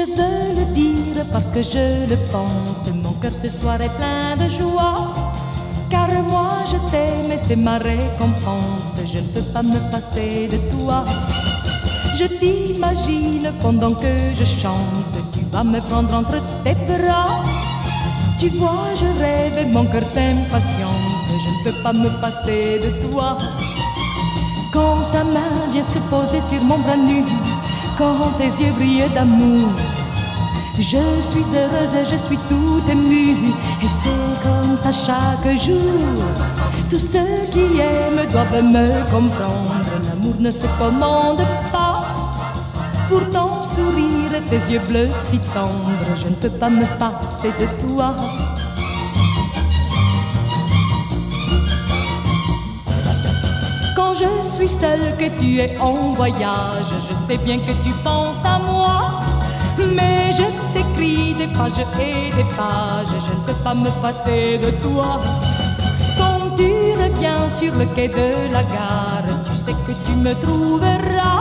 veux le dire parce que je le pense. Mon cœur ce soir est plein de joie. Car moi je t'aime et c'est ma récompense. Je ne peux pas me passer de toi. Je t'imagine pendant que je chante. Tu vas me prendre entre tes bras. Tu vois, je rêve et mon cœur s'impatiente. Je ne peux pas me passer de toi. Quand ta main vient se poser sur mon bras nu quand tes yeux brillent d'amour. Je suis heureuse et je suis tout émue, et c'est comme ça chaque jour. Tous ceux qui aiment doivent me comprendre, l'amour ne se commande pas. Pour ton sourire tes yeux bleus si tendres, je ne peux pas me passer de toi. Quand je suis seule, que tu es en voyage, je sais bien que tu penses à moi. Mais je t'écris des pages et des pages, je ne peux pas me passer de toi. Quand tu reviens sur le quai de la gare, tu sais que tu me trouveras.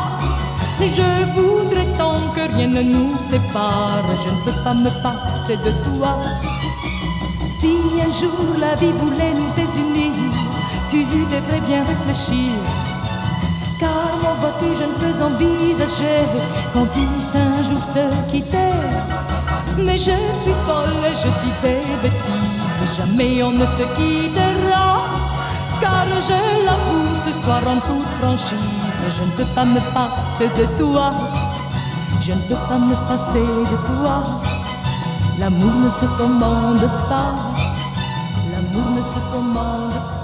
Je voudrais tant que rien ne nous sépare, je ne peux pas me passer de toi. Si un jour la vie voulait nous désunir, tu devrais bien réfléchir. Car moi, vois-tu, je envisager qu'on puisse un jour se quitter. Mais je suis folle et je dis des bêtises, jamais on ne se quittera. Car je l'avoue ce soir en toute franchise, je ne peux pas me passer de toi. Je ne peux pas me passer de toi. L'amour ne se commande pas. L'amour ne se commande pas.